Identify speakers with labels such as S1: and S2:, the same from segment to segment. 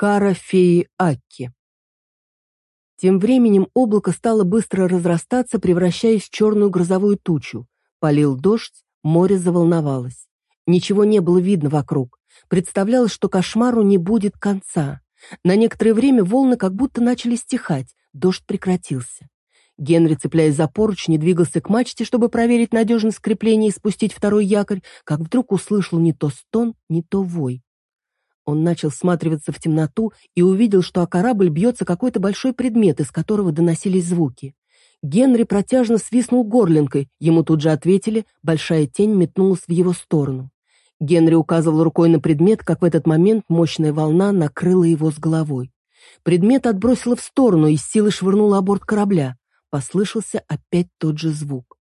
S1: Кара феи Акки. Тем временем облако стало быстро разрастаться, превращаясь в черную грозовую тучу. Полил дождь, море заволновалось. Ничего не было видно вокруг. Представлялось, что кошмару не будет конца. На некоторое время волны как будто начали стихать, дождь прекратился. Генри, цепляясь за поручни, двигался к мачте, чтобы проверить надежность крепления и спустить второй якорь, как вдруг услышал не то стон, не то вой. Он начал всматриваться в темноту и увидел, что о корабль бьется какой-то большой предмет, из которого доносились звуки. Генри протяжно свистнул горлинкой, ему тут же ответили, большая тень метнулась в его сторону. Генри указывал рукой на предмет, как в этот момент мощная волна накрыла его с головой. Предмет отбросило в сторону и с силой швырнуло о борт корабля. Послышался опять тот же звук.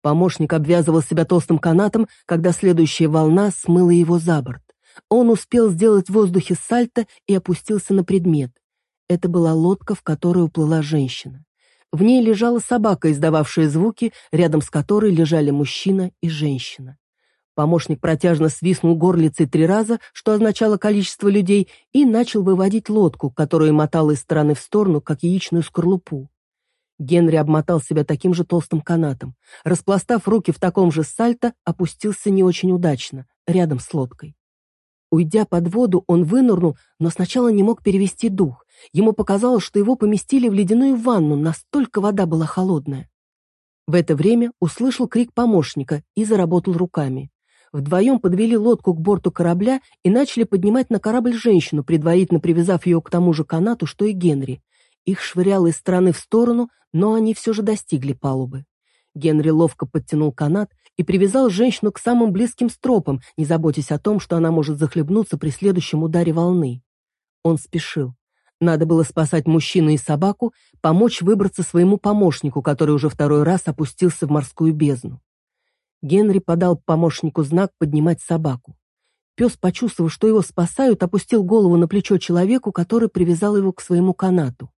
S1: Помощник обвязывал себя толстым канатом, когда следующая волна смыла его за борт. Он успел сделать в воздухе сальто и опустился на предмет. Это была лодка, в которой уплыла женщина. В ней лежала собака, издававшая звуки, рядом с которой лежали мужчина и женщина. Помощник протяжно свистнул горлицей три раза, что означало количество людей, и начал выводить лодку, которую мотала из стороны в сторону, как яичную скорлупу. Генри обмотал себя таким же толстым канатом. Распластав руки в таком же сальто, опустился не очень удачно, рядом с лодкой. Уйдя под воду, он вынырнул, но сначала не мог перевести дух. Ему показалось, что его поместили в ледяную ванну, настолько вода была холодная. В это время услышал крик помощника и заработал руками. Вдвоем подвели лодку к борту корабля и начали поднимать на корабль женщину, предварительно привязав ее к тому же канату, что и Генри. Их швыряло из стороны в сторону, но они все же достигли палубы. Генри ловко подтянул канат и привязал женщину к самым близким стропам, не заботясь о том, что она может захлебнуться при следующем ударе волны. Он спешил. Надо было спасать мужчину и собаку, помочь выбраться своему помощнику, который уже второй раз опустился в морскую бездну. Генри подал помощнику знак поднимать собаку. Пес, почувствовав, что его спасают, опустил голову на плечо человеку, который привязал его к своему канату.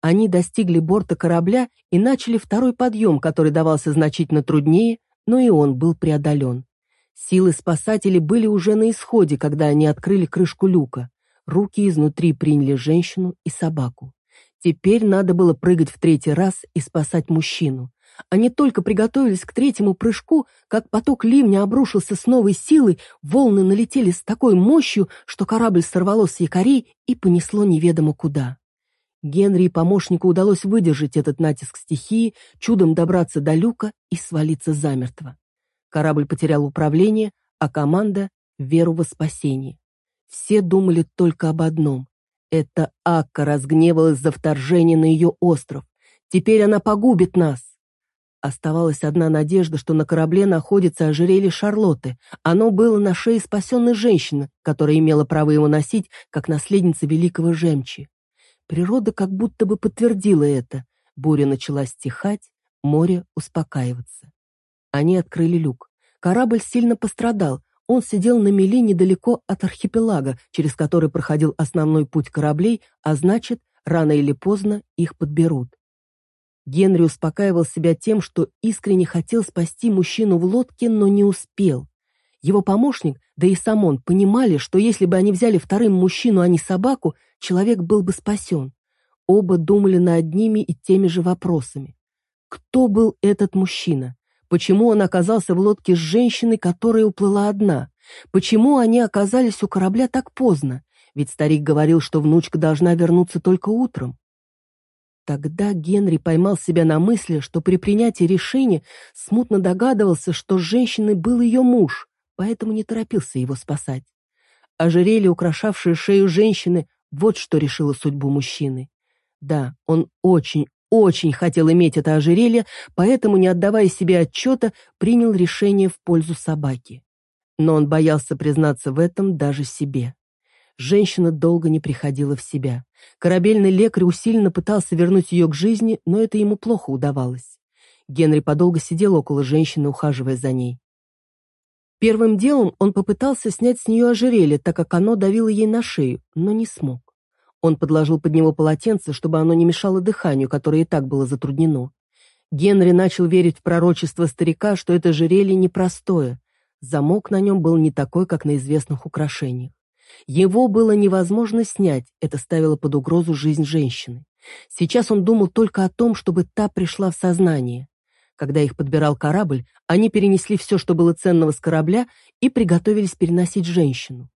S1: Они достигли борта корабля и начали второй подъем, который давался значительно труднее, но и он был преодолен. Силы спасателей были уже на исходе, когда они открыли крышку люка. Руки изнутри приняли женщину и собаку. Теперь надо было прыгать в третий раз и спасать мужчину. Они только приготовились к третьему прыжку, как поток ливня обрушился с новой силой, волны налетели с такой мощью, что корабль сорвало с якорей и понесло неведомо куда. Генри и помощнику удалось выдержать этот натиск стихии, чудом добраться до люка и свалиться замертво. Корабль потерял управление, а команда — веру во спасение. Все думали только об одном. Это Акка разгневалась за вторжение на ее остров. Теперь она погубит нас. Оставалась одна надежда, что на корабле находится ожерелье Шарлотты. Оно было на шее спасенной женщины, которая имела право его носить, как наследница великого жемчи. Природа как будто бы подтвердила это. Буря начала стихать, море успокаиваться. Они открыли люк. Корабль сильно пострадал. Он сидел на мели недалеко от архипелага, через который проходил основной путь кораблей, а значит, рано или поздно их подберут. Генри успокаивал себя тем, что искренне хотел спасти мужчину в лодке, но не успел. Его помощник, да и сам он, понимали, что если бы они взяли вторым мужчину, а не собаку, человек был бы спасен. Оба думали над одними и теми же вопросами. Кто был этот мужчина? Почему он оказался в лодке с женщиной, которая уплыла одна? Почему они оказались у корабля так поздно? Ведь старик говорил, что внучка должна вернуться только утром. Тогда Генри поймал себя на мысли, что при принятии решения смутно догадывался, что женщиной был ее муж, поэтому не торопился его спасать. Ожерелье, украшавшее шею женщины, вот что решило судьбу мужчины. Да, он очень, очень хотел иметь это ожерелье, поэтому, не отдавая себе отчета, принял решение в пользу собаки. Но он боялся признаться в этом даже себе. Женщина долго не приходила в себя. Корабельный лекарь усиленно пытался вернуть ее к жизни, но это ему плохо удавалось. Генри подолго сидел около женщины, ухаживая за ней. Первым делом он попытался снять с нее ожерелье, так как оно давило ей на шею, но не смог. Он подложил под него полотенце, чтобы оно не мешало дыханию, которое и так было затруднено. Генри начал верить в пророчество старика, что это ожерелье непростое. Замок на нем был не такой, как на известных украшениях. Его было невозможно снять, это ставило под угрозу жизнь женщины. Сейчас он думал только о том, чтобы та пришла в сознание. Когда их подбирал корабль, они перенесли все, что было ценного с корабля, и приготовились переносить женщину.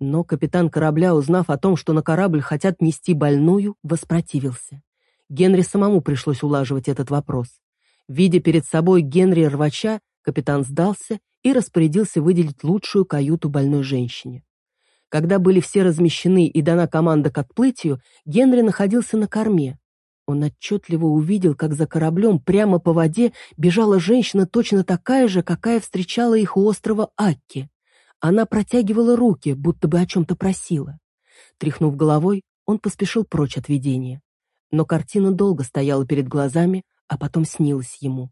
S1: Но капитан корабля, узнав о том, что на корабль хотят нести больную, воспротивился. Генри самому пришлось улаживать этот вопрос. Видя перед собой Генри рвача, капитан сдался и распорядился выделить лучшую каюту больной женщине. Когда были все размещены и дана команда к отплытию, Генри находился на корме. Он отчетливо увидел, как за кораблем прямо по воде бежала женщина точно такая же, какая встречала их у острова Акки. Она протягивала руки, будто бы о чем-то просила. Тряхнув головой, он поспешил прочь от видения. Но картина долго стояла перед глазами, а потом снилась ему.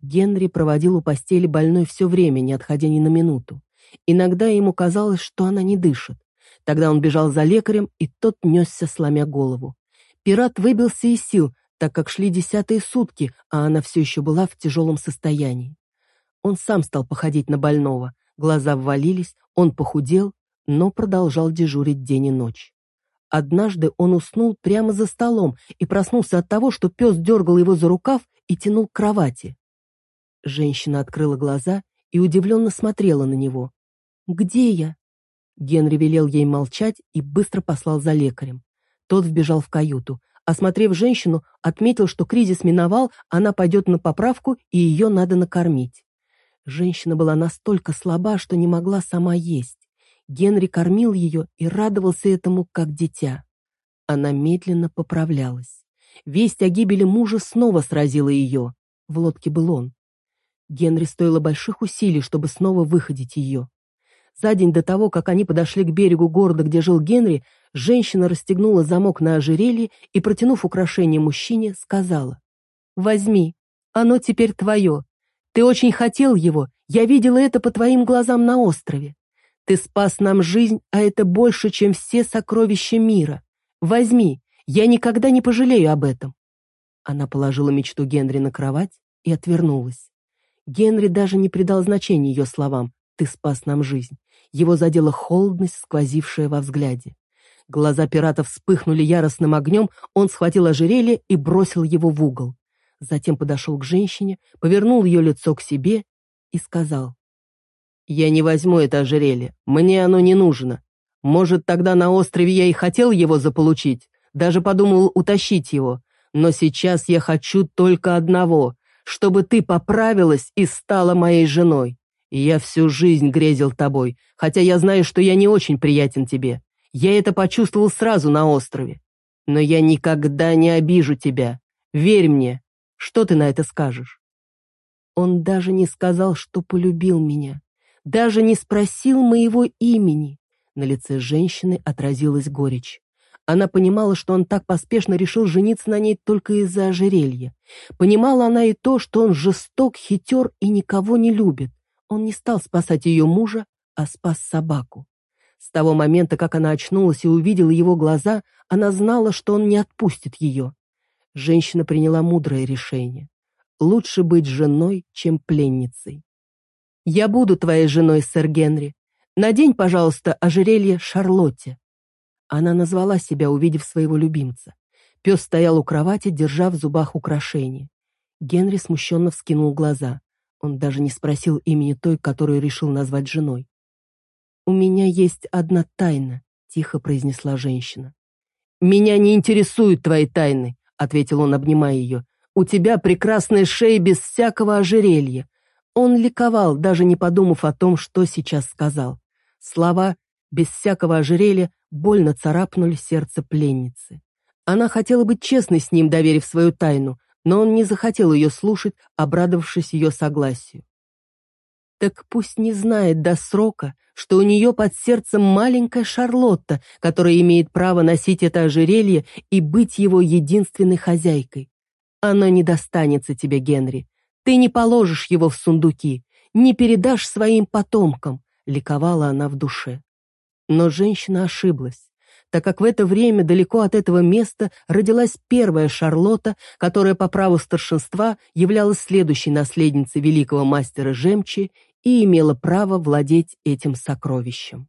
S1: Генри проводил у постели больной все время, не отходя ни на минуту. Иногда ему казалось, что она не дышит. Тогда он бежал за лекарем, и тот несся, сломя голову. Пират выбился из сил, так как шли десятые сутки, а она все еще была в тяжелом состоянии. Он сам стал походить на больного. Глаза ввалились, он похудел, но продолжал дежурить день и ночь. Однажды он уснул прямо за столом и проснулся от того, что пес дергал его за рукав и тянул к кровати. Женщина открыла глаза и удивленно смотрела на него. «Где я?» Генри велел ей молчать и быстро послал за лекарем. Тот вбежал в каюту. Осмотрев женщину, отметил, что кризис миновал, она пойдет на поправку и ее надо накормить. Женщина была настолько слаба, что не могла сама есть. Генри кормил ее и радовался этому, как дитя. Она медленно поправлялась. Весть о гибели мужа снова сразила ее. В лодке был он. Генри стоило больших усилий, чтобы снова выходить ее. За день до того, как они подошли к берегу города, где жил Генри, женщина расстегнула замок на ожерелье и, протянув украшение мужчине, сказала, «Возьми, оно теперь твое. Ты очень хотел его, я видела это по твоим глазам на острове. Ты спас нам жизнь, а это больше, чем все сокровища мира. Возьми, я никогда не пожалею об этом». Она положила мечту Генри на кровать и отвернулась. Генри даже не придал значения ее словам «ты спас нам жизнь». Его задела холодность, сквозившая во взгляде. Глаза пирата вспыхнули яростным огнем, он схватил ожерелье и бросил его в угол. Затем подошел к женщине, повернул ее лицо к себе и сказал. «Я не возьму это ожерелье, мне оно не нужно. Может, тогда на острове я и хотел его заполучить, даже подумал утащить его, но сейчас я хочу только одного, чтобы ты поправилась и стала моей женой. Я всю жизнь грезил тобой, хотя я знаю, что я не очень приятен тебе. Я это почувствовал сразу на острове. Но я никогда не обижу тебя. Верь мне. Что ты на это скажешь?» Он даже не сказал, что полюбил меня. Даже не спросил моего имени. На лице женщины отразилась горечь. Она понимала, что он так поспешно решил жениться на ней только из-за ожерелья. Понимала она и то, что он жесток, хитер и никого не любит. Он не стал спасать ее мужа, а спас собаку. С того момента, как она очнулась и увидела его глаза, она знала, что он не отпустит ее. Женщина приняла мудрое решение. Лучше быть женой, чем пленницей. «Я буду твоей женой, сэр Генри. Надень, пожалуйста, ожерелье Шарлотте». Она назвала себя, увидев своего любимца. Пес стоял у кровати, держа в зубах украшение. Генри смущенно вскинул глаза. Он даже не спросил имени той, которую решил назвать женой. «У меня есть одна тайна», — тихо произнесла женщина. «Меня не интересуют твои тайны», — ответил он, обнимая ее. «У тебя прекрасная шея без всякого ожерелья». Он ликовал, даже не подумав о том, что сейчас сказал. Слова «без всякого ожерелья» больно царапнули сердце пленницы. Она хотела быть честной с ним, доверив свою тайну, но он не захотел ее слушать, обрадовавшись ее согласию. Так пусть не знает до срока, что у нее под сердцем маленькая Шарлотта, которая имеет право носить это ожерелье и быть его единственной хозяйкой. Оно не достанется тебе, Генри. Ты не положишь его в сундуки, не передашь своим потомкам, ликовала она в душе. Но женщина ошиблась так как в это время далеко от этого места родилась первая Шарлотта, которая по праву старшинства являлась следующей наследницей великого мастера Жемчи и имела право владеть этим сокровищем.